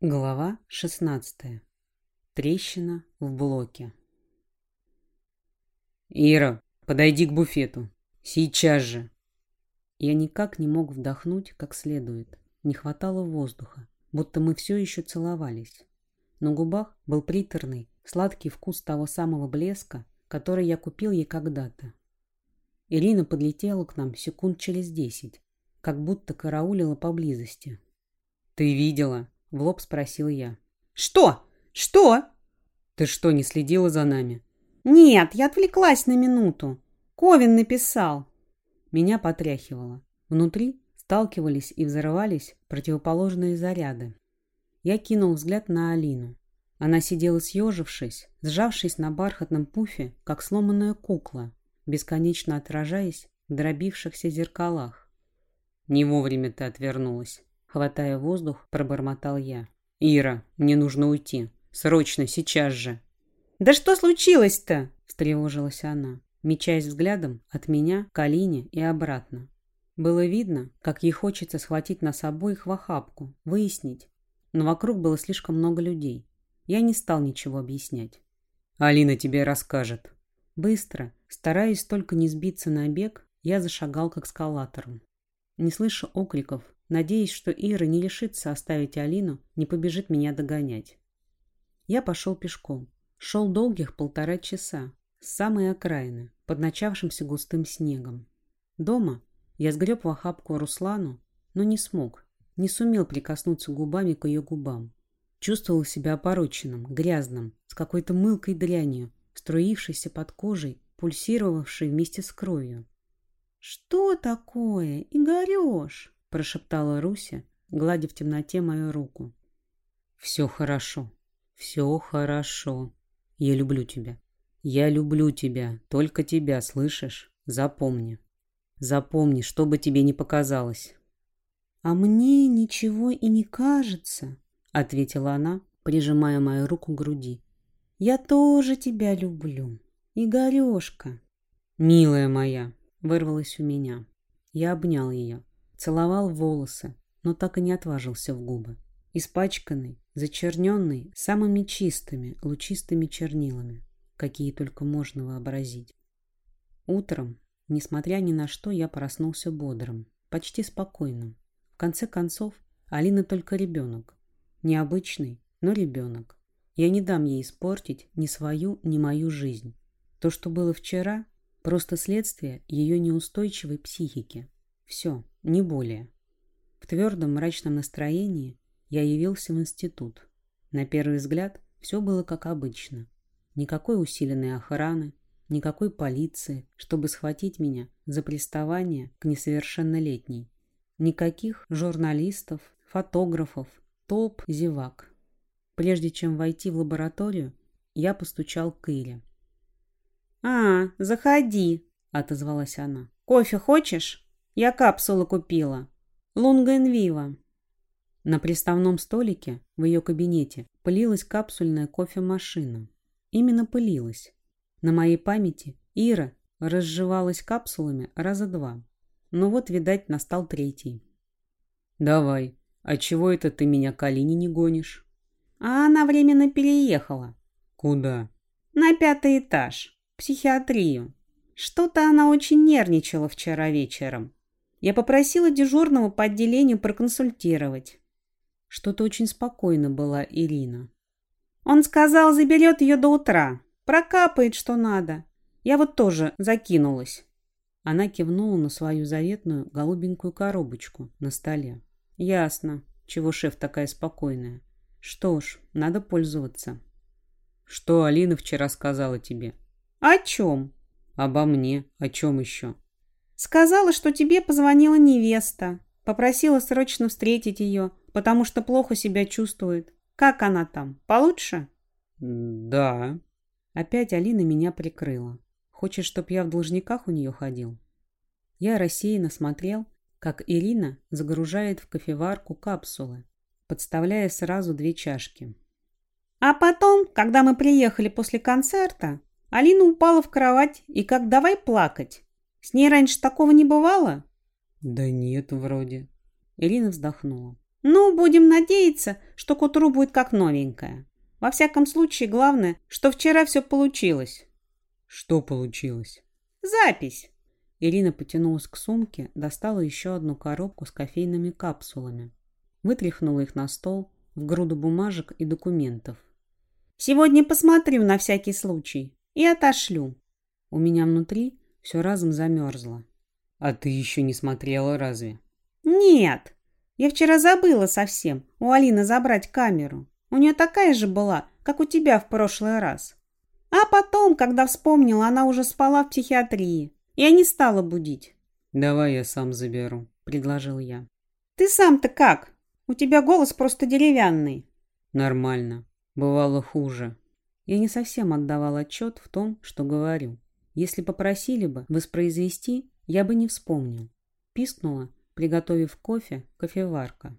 Глава 16. Трещина в блоке. «Ира, подойди к буфету. Сейчас же!» Я никак не мог вдохнуть как следует. Не хватало воздуха, будто мы все еще целовались. На губах был приторный, сладкий вкус того самого блеска, который я купил ей когда-то. Ирина подлетела к нам секунд через десять, как будто караулила поблизости. «Ты видела?» В лоб спросил я. «Что? Что?» «Ты что, не следила за нами?» «Нет, я отвлеклась на минуту. Ковин написал». Меня потряхивало. Внутри сталкивались и взрывались противоположные заряды. Я кинул взгляд на Алину. Она сидела съежившись, сжавшись на бархатном пуфе, как сломанная кукла, бесконечно отражаясь в дробившихся зеркалах. Не вовремя ты отвернулась. Хватая воздух, пробормотал я. «Ира, мне нужно уйти. Срочно, сейчас же!» «Да что случилось-то?» – встревожилась она, мечаясь взглядом от меня к Алине и обратно. Было видно, как ей хочется схватить нас обоих в охапку, выяснить. Но вокруг было слишком много людей. Я не стал ничего объяснять. «Алина тебе расскажет». Быстро, стараясь только не сбиться на бег, я зашагал к эскалатору. Не слыша окриков, надеясь, что Ира не лишится оставить Алину, не побежит меня догонять. Я пошел пешком. Шел долгих полтора часа, с самой окраины, под начавшимся густым снегом. Дома я сгреб в охапку Руслану, но не смог, не сумел прикоснуться губами к ее губам. Чувствовал себя опороченным, грязным, с какой-то мылкой дрянью, струившейся под кожей, пульсировавшей вместе с кровью. «Что такое, Игореш?» — прошептала Руся, гладя в темноте мою руку. «Все хорошо. Все хорошо. Я люблю тебя. Я люблю тебя. Только тебя, слышишь? Запомни. Запомни, что бы тебе ни показалось». «А мне ничего и не кажется», — ответила она, прижимая мою руку к груди. «Я тоже тебя люблю, Игорешка». «Милая моя», — вырвалась у меня. Я обнял ее. Целовал волосы, но так и не отважился в губы. Испачканный, зачерненный самыми чистыми, лучистыми чернилами, какие только можно вообразить. Утром, несмотря ни на что, я проснулся бодрым, почти спокойным. В конце концов, Алина только ребенок. Необычный, но ребенок. Я не дам ей испортить ни свою, ни мою жизнь. То, что было вчера, просто следствие ее неустойчивой психики. Все, не более. В твердом мрачном настроении я явился в институт. На первый взгляд все было как обычно. Никакой усиленной охраны, никакой полиции, чтобы схватить меня за приставание к несовершеннолетней. Никаких журналистов, фотографов, толп зевак. Прежде чем войти в лабораторию, я постучал к Ире. «А, заходи», — отозвалась она. «Кофе хочешь?» Я капсулы купила. Лунген Вива. На приставном столике в ее кабинете пылилась капсульная кофемашина. Именно пылилась. На моей памяти Ира разжевалась капсулами раза два. Но вот, видать, настал третий. «Давай, а чего это ты меня к Алине не гонишь?» «А она временно переехала». «Куда?» «На пятый этаж. Психиатрию. Что-то она очень нервничала вчера вечером. Я попросила дежурного по отделению проконсультировать. Что-то очень спокойно была Ирина. Он сказал, заберет ее до утра. Прокапает, что надо. Я вот тоже закинулась. Она кивнула на свою заветную голубенькую коробочку на столе. Ясно, чего шеф такая спокойная. Что ж, надо пользоваться. Что Алина вчера сказала тебе? О чем? Обо мне. О чем еще? Сказала, что тебе позвонила невеста. Попросила срочно встретить ее, потому что плохо себя чувствует. Как она там? Получше? Да. Опять Алина меня прикрыла. Хочет, чтоб я в должниках у нее ходил? Я рассеянно смотрел, как Ирина загружает в кофеварку капсулы, подставляя сразу две чашки. А потом, когда мы приехали после концерта, Алина упала в кровать и как давай плакать. С ней раньше такого не бывало? Да нет, вроде. Ирина вздохнула. Ну, будем надеяться, что к утру будет как новенькая. Во всяком случае, главное, что вчера все получилось. Что получилось? Запись. Ирина потянулась к сумке, достала еще одну коробку с кофейными капсулами. Вытряхнула их на стол, в груду бумажек и документов. «Сегодня посмотрю на всякий случай и отошлю». У меня внутри все разом замерзло. «А ты еще не смотрела разве?» «Нет. Я вчера забыла совсем у Алины забрать камеру. У нее такая же была, как у тебя в прошлый раз. А потом, когда вспомнила, она уже спала в психиатрии. Я не стала будить. «Давай я сам заберу», — предложил я. «Ты сам-то как? У тебя голос просто деревянный». «Нормально. Бывало хуже». Я не совсем отдавал отчет в том, что говорю. Если попросили бы воспроизвести, я бы не вспомнил. Пискнула, приготовив кофе, кофеварка.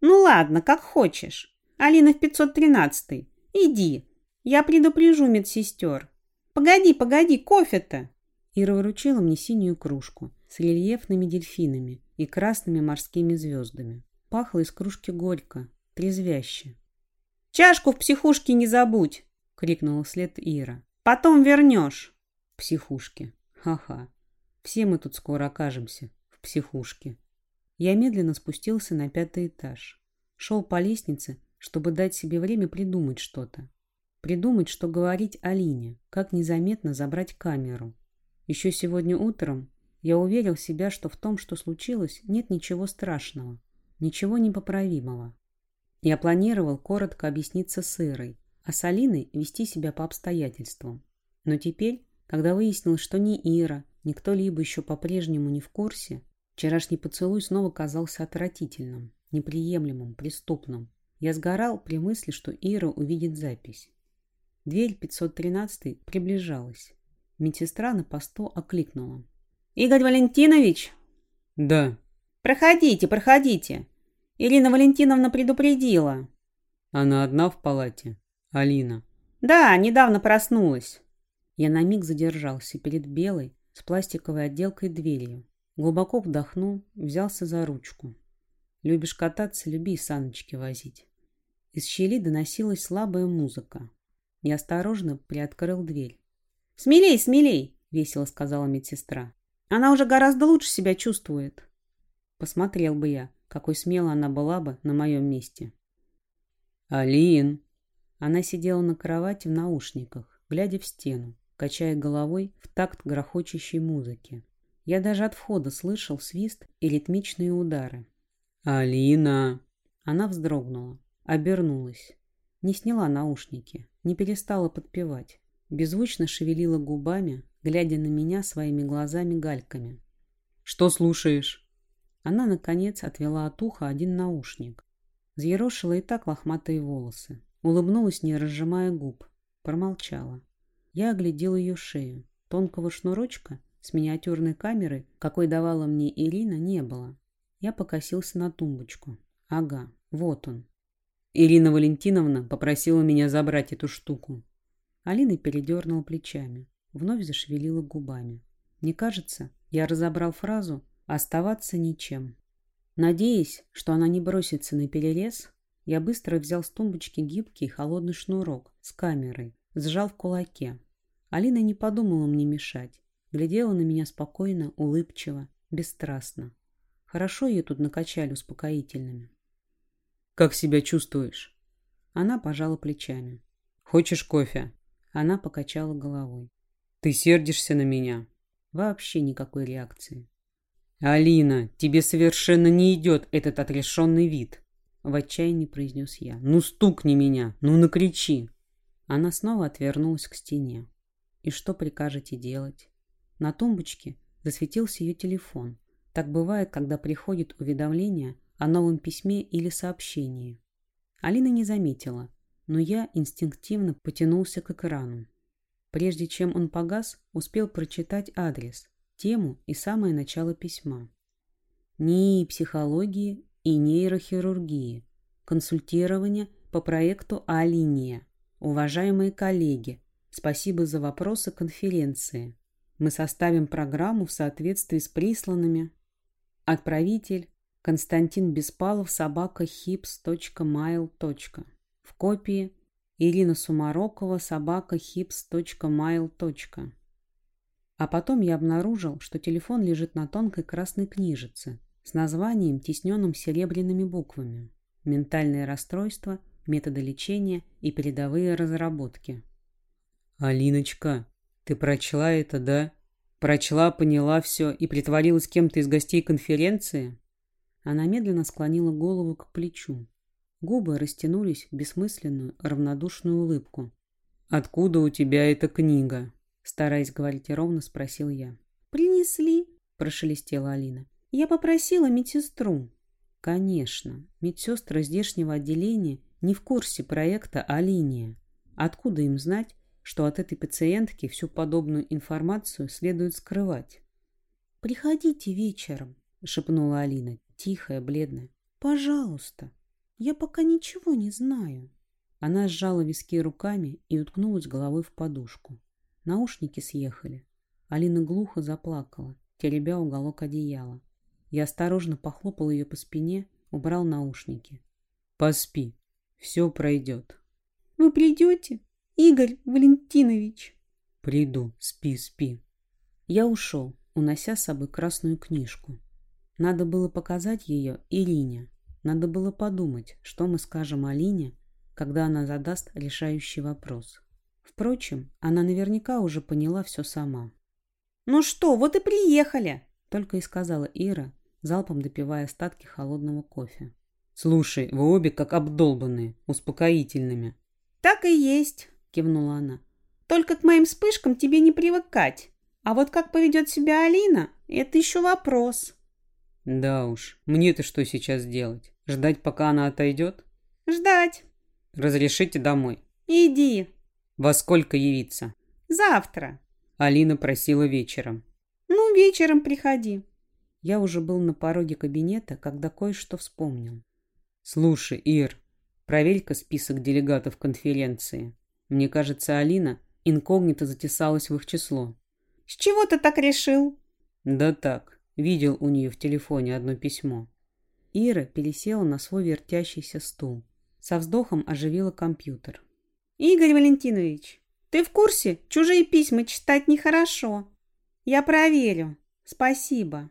«Ну ладно, как хочешь. Алина в 513 Иди, я предупрежу медсестер. Погоди, погоди, кофе-то!» Ира выручила мне синюю кружку с рельефными дельфинами и красными морскими звездами. Пахло из кружки горько, трезвяще. «Чашку в психушке не забудь!» — крикнула вслед Ира. «Потом вернешь!» «Психушке! Ха-ха! Все мы тут скоро окажемся в психушке!» Я медленно спустился на пятый этаж. Шел по лестнице, чтобы дать себе время придумать что-то. Придумать, что говорить Алине, как незаметно забрать камеру. Еще сегодня утром я уверил себя, что в том, что случилось, нет ничего страшного, ничего непоправимого. Я планировал коротко объясниться с Ирой, а с Алиной вести себя по обстоятельствам. Но теперь, когда выяснилось, что ни Ира, ни кто-либо еще по-прежнему не в курсе, вчерашний поцелуй снова казался отвратительным, неприемлемым, преступным. Я сгорал при мысли, что Ира увидит запись. Дверь 513 приближалась. Медсестра на посту окликнула. «Игорь Валентинович?» «Да». «Проходите, проходите. Ирина Валентиновна предупредила». «Она одна в палате? Алина?» «Да, недавно проснулась». Я на миг задержался перед белой с пластиковой отделкой дверью. Глубоко вдохнул, взялся за ручку. «Любишь кататься, люби саночки возить». Из щели доносилась слабая музыка. Я осторожно приоткрыл дверь. «Смелей, смелей!» — весело сказала медсестра. «Она уже гораздо лучше себя чувствует». Посмотрел бы я, какой смело она была бы на моем месте. «Алин!» Она сидела на кровати в наушниках, глядя в стену, качая головой в такт грохочущей музыки. Я даже от входа слышал свист и ритмичные удары. «Алина!» Она вздрогнула, обернулась. Не сняла наушники, не перестала подпевать беззвучно шевелила губами, глядя на меня своими глазами-гальками. «Что слушаешь?» Она, наконец, отвела от уха один наушник. Взъерошила и так лохматые волосы. Улыбнулась, не разжимая губ. Промолчала. Я оглядел ее шею. Тонкого шнурочка с миниатюрной камерой, какой давала мне Ирина, не было. Я покосился на тумбочку. Ага, вот он. Ирина Валентиновна попросила меня забрать эту штуку. Алина передернула плечами, вновь зашевелила губами. Мне кажется, я разобрал фразу «оставаться ничем». Надеясь, что она не бросится на перерез, я быстро взял с тумбочки гибкий холодный шнурок с камерой, сжал в кулаке. Алина не подумала мне мешать, глядела на меня спокойно, улыбчиво, бесстрастно. Хорошо ее тут накачали успокоительными. «Как себя чувствуешь?» Она пожала плечами. «Хочешь кофе?» Она покачала головой. «Ты сердишься на меня?» Вообще никакой реакции. «Алина, тебе совершенно не идет этот отрешенный вид!» В отчаянии произнес я. «Ну стукни меня! Ну накричи!» Она снова отвернулась к стене. «И что прикажете делать?» На тумбочке засветился ее телефон. Так бывает, когда приходит уведомление о новом письме или сообщении. Алина не заметила, но я инстинктивно потянулся к экрану. Прежде чем он погас, успел прочитать адрес, тему и самое начало письма. НИИ психологии и нейрохирургии. Консультирование по проекту А-линия. Уважаемые коллеги, спасибо за вопросы конференции. Мы составим программу в соответствии с присланными. Отправитель Константин Беспалов, собака hips.mail. В копии Ирина Сумарокова, собака hips.mail. А потом я обнаружил, что телефон лежит на тонкой красной книжице с названием, тисненным серебряными буквами. Ментальные расстройства, методы лечения и передовые разработки. «Алиночка, ты прочла это, да? Прочла, поняла все и притворилась кем-то из гостей конференции?» Она медленно склонила голову к плечу. Губы растянулись в бессмысленную, равнодушную улыбку. «Откуда у тебя эта книга?» Стараясь говорить ровно, спросил я. «Принесли», – прошелестела Алина. «Я попросила медсестру». Конечно, медсестры здешнего отделения не в курсе проекта «Алиния». Откуда им знать, что от этой пациентки всю подобную информацию следует скрывать? «Приходите вечером», – шепнула Алина, тихая, бледная. «Пожалуйста, я пока ничего не знаю». Она сжала виски руками и уткнулась головой в подушку. Наушники съехали. Алина глухо заплакала, теребя уголок одеяла. Я осторожно похлопал ее по спине, убрал наушники. «Поспи, все пройдет». «Вы придете, Игорь Валентинович?» «Приду, спи, спи». Я ушел, унося с собой красную книжку. Надо было показать ее Ирине. Надо было подумать, что мы скажем Алине, когда она задаст решающий вопрос. Впрочем, она наверняка уже поняла все сама. «Ну что, вот и приехали!» Только и сказала Ира, залпом допивая остатки холодного кофе. «Слушай, вы обе как обдолбанные, успокоительными». «Так и есть», — кивнула она. «Только к моим вспышкам тебе не привыкать. А вот как поведет себя Алина, это еще вопрос». «Да уж, мне-то что сейчас делать? Ждать, пока она отойдет?» «Ждать». «Разрешите домой?» «Иди». Во сколько явиться? Завтра. Алина просила вечером. Ну, вечером приходи. Я уже был на пороге кабинета, когда кое-что вспомнил. Слушай, Ир, проверь-ка список делегатов конференции. Мне кажется, Алина инкогнито затесалась в их число. С чего ты так решил? Да так, видел у нее в телефоне одно письмо. Ира пересела на свой вертящийся стул. Со вздохом оживила компьютер. Игорь Валентинович, ты в курсе? Чужие письма читать нехорошо. Я проверю. Спасибо.